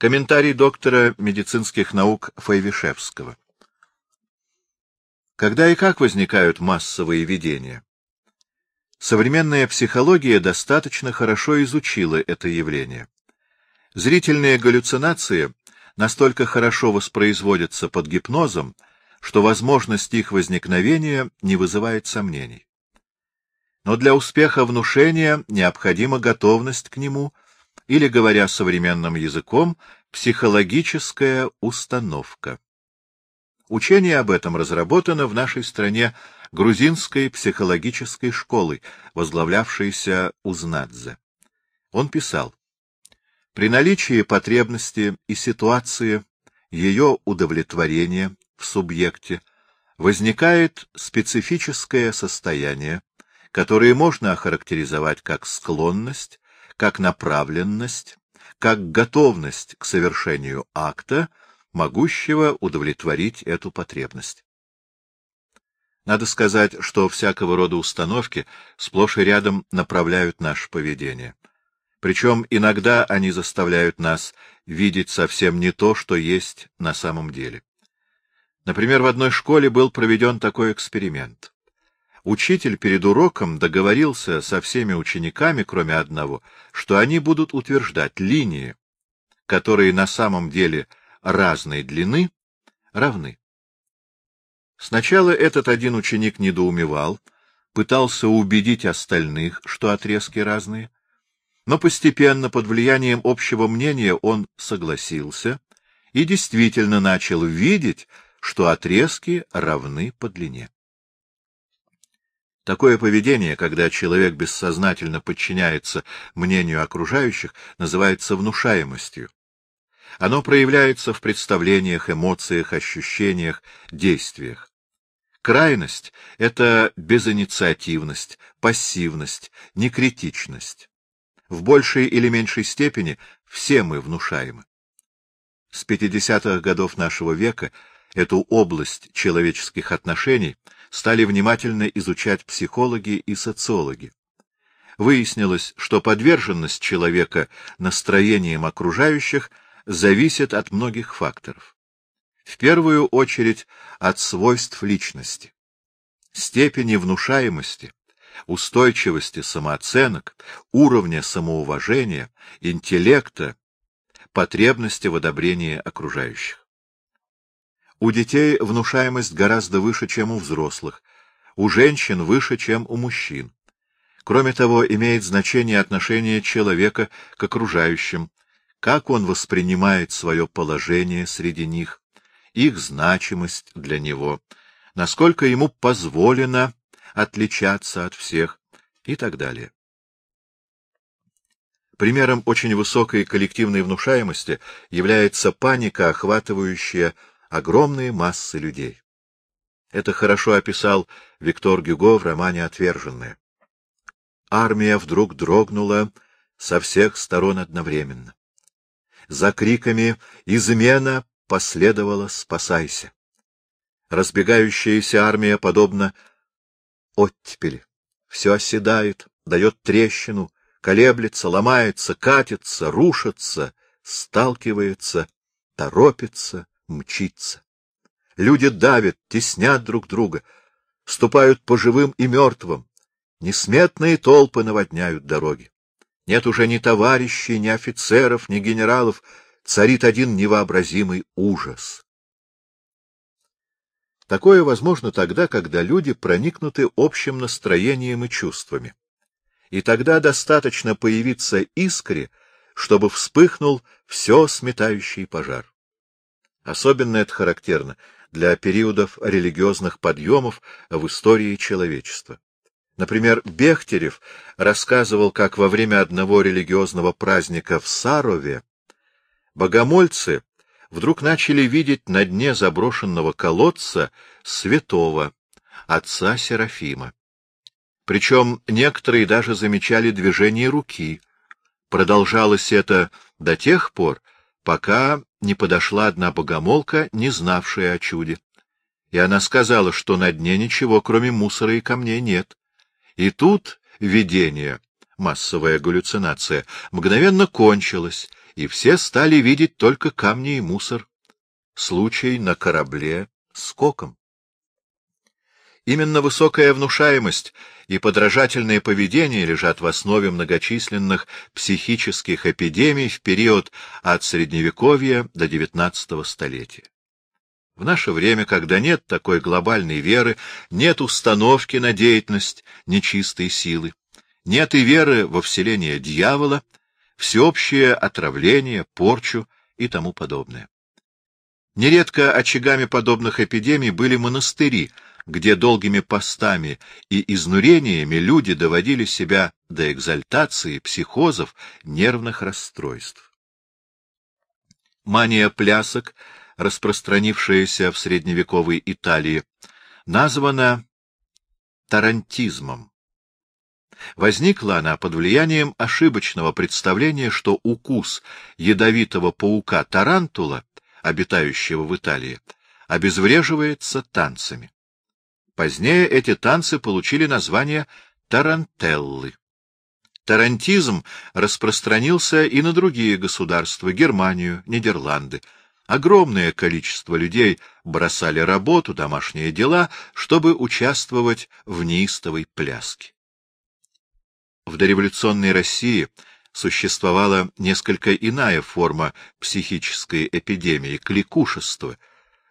Комментарий доктора медицинских наук Файвишевского. Когда и как возникают массовые видения? Современная психология достаточно хорошо изучила это явление. Зрительные галлюцинации настолько хорошо воспроизводятся под гипнозом, что возможность их возникновения не вызывает сомнений. Но для успеха внушения необходима готовность к нему, или, говоря современным языком, психологическая установка. Учение об этом разработано в нашей стране грузинской психологической школой, возглавлявшейся Узнадзе. Он писал, «При наличии потребности и ситуации ее удовлетворения в субъекте возникает специфическое состояние, которое можно охарактеризовать как склонность, как направленность, как готовность к совершению акта, могущего удовлетворить эту потребность. Надо сказать, что всякого рода установки сплошь и рядом направляют наше поведение. Причем иногда они заставляют нас видеть совсем не то, что есть на самом деле. Например, в одной школе был проведен такой эксперимент. Учитель перед уроком договорился со всеми учениками, кроме одного, что они будут утверждать линии, которые на самом деле разной длины, равны. Сначала этот один ученик недоумевал, пытался убедить остальных, что отрезки разные, но постепенно, под влиянием общего мнения, он согласился и действительно начал видеть, что отрезки равны по длине. Такое поведение, когда человек бессознательно подчиняется мнению окружающих, называется внушаемостью. Оно проявляется в представлениях, эмоциях, ощущениях, действиях. Крайность — это безинициативность, пассивность, некритичность. В большей или меньшей степени все мы внушаемы. С 50-х годов нашего века эту область человеческих отношений стали внимательно изучать психологи и социологи. Выяснилось, что подверженность человека настроениям окружающих зависит от многих факторов. В первую очередь от свойств личности, степени внушаемости, устойчивости самооценок, уровня самоуважения, интеллекта, потребности в одобрении окружающих. У детей внушаемость гораздо выше, чем у взрослых, у женщин выше, чем у мужчин. Кроме того, имеет значение отношение человека к окружающим, как он воспринимает свое положение среди них, их значимость для него, насколько ему позволено отличаться от всех. И так далее. Примером очень высокой коллективной внушаемости является паника, охватывающая огромные массы людей. Это хорошо описал Виктор Гюго в романе «Отверженная». Армия вдруг дрогнула со всех сторон одновременно. За криками «Измена!» последовало «Спасайся!». Разбегающаяся армия подобно оттепели. Все оседает, дает трещину, колеблется, ломается, катится, рушится, сталкивается, торопится, мчится. Люди давят, теснят друг друга, ступают по живым и мертвым. Несметные толпы наводняют дороги. Нет уже ни товарищей, ни офицеров, ни генералов, царит один невообразимый ужас. Такое возможно тогда, когда люди проникнуты общим настроением и чувствами. И тогда достаточно появиться искре, чтобы вспыхнул все сметающий пожар. Особенно это характерно для периодов религиозных подъемов в истории человечества. Например, Бехтерев рассказывал, как во время одного религиозного праздника в Сарове богомольцы вдруг начали видеть на дне заброшенного колодца святого, отца Серафима. Причем некоторые даже замечали движение руки. Продолжалось это до тех пор, пока не подошла одна богомолка, не знавшая о чуде. И она сказала, что на дне ничего, кроме мусора и камней, нет. И тут видение, массовая галлюцинация, мгновенно кончилось, и все стали видеть только камни и мусор. Случай на корабле с коком. Именно высокая внушаемость и подражательное поведение лежат в основе многочисленных психических эпидемий в период от Средневековья до XIX столетия. В наше время, когда нет такой глобальной веры, нет установки на деятельность нечистой силы, нет и веры во вселение дьявола, всеобщее отравление, порчу и тому подобное. Нередко очагами подобных эпидемий были монастыри, где долгими постами и изнурениями люди доводили себя до экзальтации, психозов, нервных расстройств. Мания плясок распространившаяся в средневековой Италии, названа тарантизмом. Возникла она под влиянием ошибочного представления, что укус ядовитого паука тарантула, обитающего в Италии, обезвреживается танцами. Позднее эти танцы получили название тарантеллы. Тарантизм распространился и на другие государства — Германию, Нидерланды — Огромное количество людей бросали работу, домашние дела, чтобы участвовать в неистовой пляске. В дореволюционной России существовала несколько иная форма психической эпидемии — кликушество.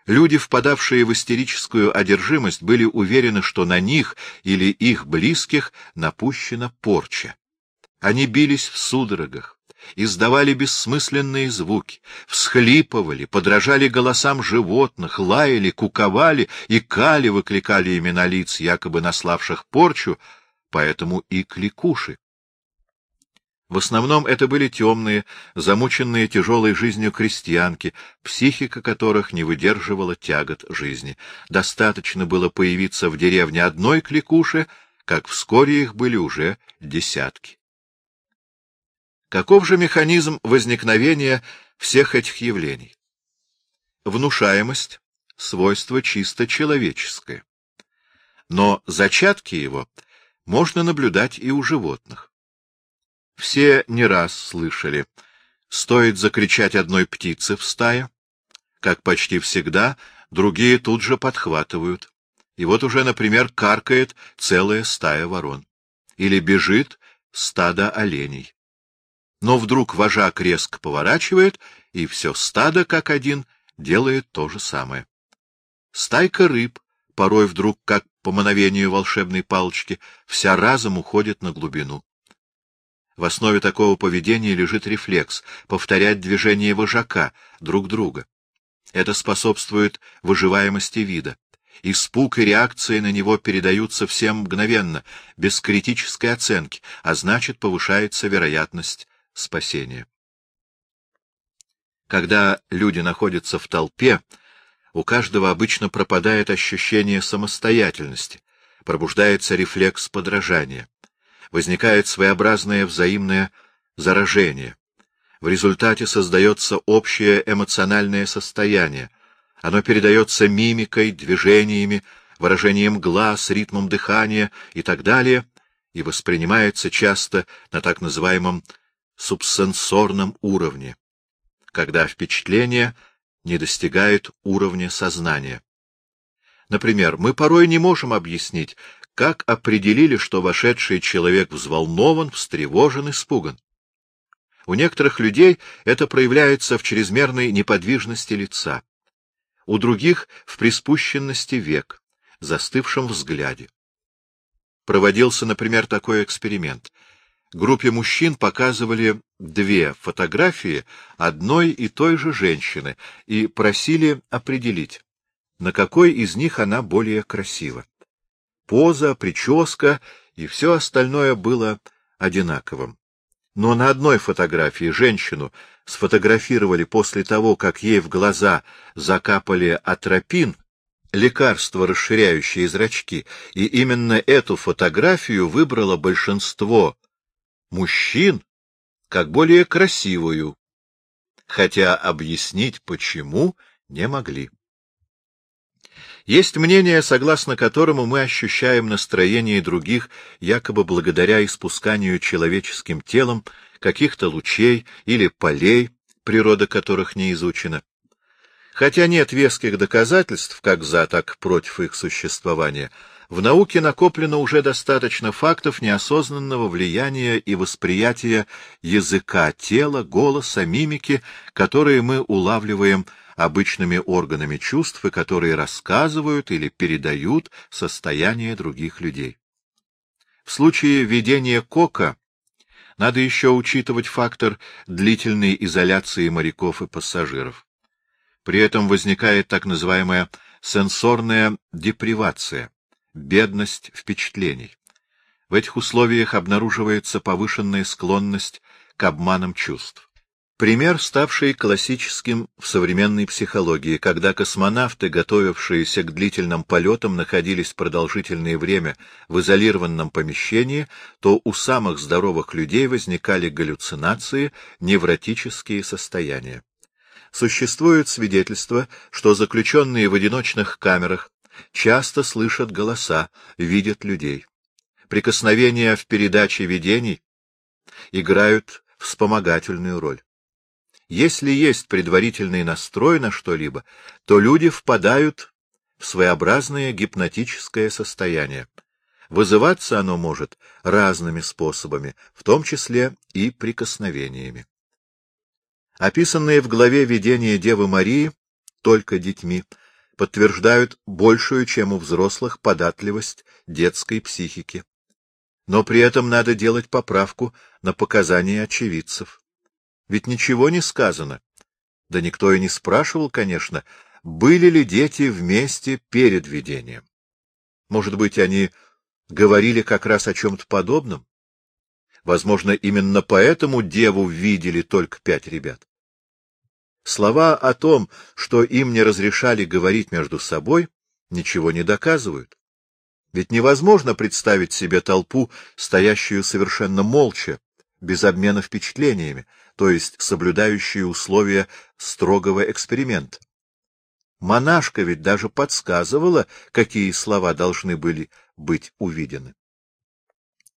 Люди, впадавшие в истерическую одержимость, были уверены, что на них или их близких напущена порча. Они бились в судорогах, издавали бессмысленные звуки, всхлипывали, подражали голосам животных, лаяли, куковали и кали выкликали имена лиц, якобы наславших порчу, поэтому и кликуши. В основном это были темные, замученные тяжелой жизнью крестьянки, психика которых не выдерживала тягот жизни. Достаточно было появиться в деревне одной кликуши, как вскоре их были уже десятки. Каков же механизм возникновения всех этих явлений? Внушаемость — свойство чисто человеческое. Но зачатки его можно наблюдать и у животных. Все не раз слышали, стоит закричать одной птице в стае, как почти всегда, другие тут же подхватывают. И вот уже, например, каркает целая стая ворон. Или бежит стадо оленей. Но вдруг вожак резко поворачивает, и все стадо, как один, делает то же самое. Стайка рыб, порой вдруг, как по мановению волшебной палочки, вся разом уходит на глубину. В основе такого поведения лежит рефлекс — повторять движения вожака друг друга. Это способствует выживаемости вида. Испуг и реакция на него передаются всем мгновенно, без критической оценки, а значит, повышается вероятность спасения. Когда люди находятся в толпе, у каждого обычно пропадает ощущение самостоятельности, пробуждается рефлекс подражания, возникает своеобразное взаимное заражение. В результате создается общее эмоциональное состояние. Оно передается мимикой, движениями, выражением глаз, ритмом дыхания и так далее, и воспринимается часто на так называемом субсенсорном уровне, когда впечатление не достигает уровня сознания. Например, мы порой не можем объяснить, как определили, что вошедший человек взволнован, встревожен, испуган. У некоторых людей это проявляется в чрезмерной неподвижности лица, у других — в приспущенности век, застывшем взгляде. Проводился, например, такой эксперимент — группе мужчин показывали две фотографии одной и той же женщины и просили определить, на какой из них она более красива. Поза, прическа и все остальное было одинаковым. Но на одной фотографии женщину сфотографировали после того, как ей в глаза закапали атропин, лекарство, расширяющее зрачки, и именно эту фотографию выбрало большинство мужчин как более красивую, хотя объяснить почему не могли. Есть мнение, согласно которому мы ощущаем настроение других якобы благодаря испусканию человеческим телом каких-то лучей или полей, природа которых не изучена. Хотя нет веских доказательств как за, так против их существования, в науке накоплено уже достаточно фактов неосознанного влияния и восприятия языка, тела, голоса, мимики, которые мы улавливаем обычными органами чувств которые рассказывают или передают состояние других людей. В случае видения кока надо еще учитывать фактор длительной изоляции моряков и пассажиров. При этом возникает так называемая сенсорная депривация, бедность впечатлений. В этих условиях обнаруживается повышенная склонность к обманам чувств. Пример, ставший классическим в современной психологии, когда космонавты, готовившиеся к длительным полетам, находились продолжительное время в изолированном помещении, то у самых здоровых людей возникали галлюцинации, невротические состояния. Существует свидетельство, что заключенные в одиночных камерах часто слышат голоса, видят людей. Прикосновения в передаче видений играют вспомогательную роль. Если есть предварительный настрой на что-либо, то люди впадают в своеобразное гипнотическое состояние. Вызываться оно может разными способами, в том числе и прикосновениями. Описанные в главе видения Девы Марии только детьми подтверждают большую, чем у взрослых, податливость детской психики. Но при этом надо делать поправку на показания очевидцев. Ведь ничего не сказано. Да никто и не спрашивал, конечно, были ли дети вместе перед видением. Может быть, они говорили как раз о чем-то подобном? Возможно, именно поэтому деву видели только пять ребят. Слова о том, что им не разрешали говорить между собой, ничего не доказывают. Ведь невозможно представить себе толпу, стоящую совершенно молча, без обмена впечатлениями, то есть соблюдающие условия строгого эксперимента. Монашка ведь даже подсказывала, какие слова должны были быть увидены.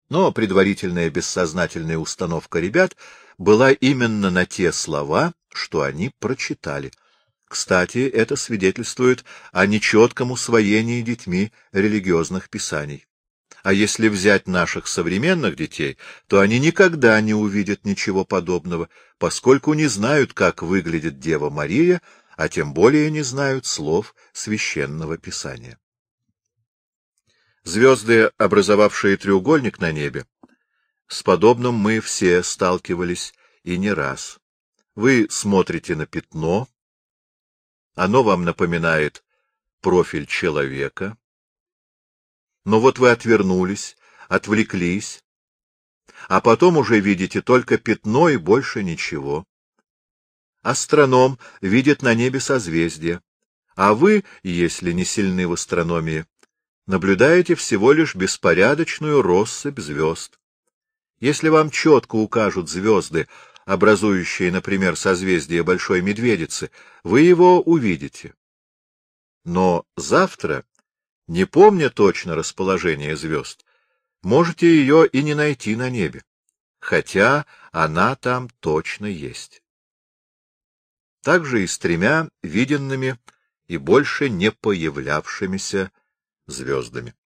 Но предварительная бессознательная установка ребят была именно на те слова, что они прочитали. Кстати, это свидетельствует о нечетком усвоении детьми религиозных писаний. А если взять наших современных детей, то они никогда не увидят ничего подобного, поскольку не знают, как выглядит Дева Мария, а тем более не знают слов священного писания. Звезды, образовавшие треугольник на небе, с подобным мы все сталкивались и не раз. Вы смотрите на пятно, оно вам напоминает профиль человека, но вот вы отвернулись, отвлеклись, а потом уже видите только пятно и больше ничего. Астроном видит на небе созвездия, а вы, если не сильны в астрономии, наблюдаете всего лишь беспорядочную россыпь звезд. Если вам четко укажут звезды, образующие, например, созвездие Большой Медведицы, вы его увидите. Но завтра не помня точно расположение звезд, можете ее и не найти на небе, хотя она там точно есть. Также и с тремя виденными и больше не появлявшимися звездами.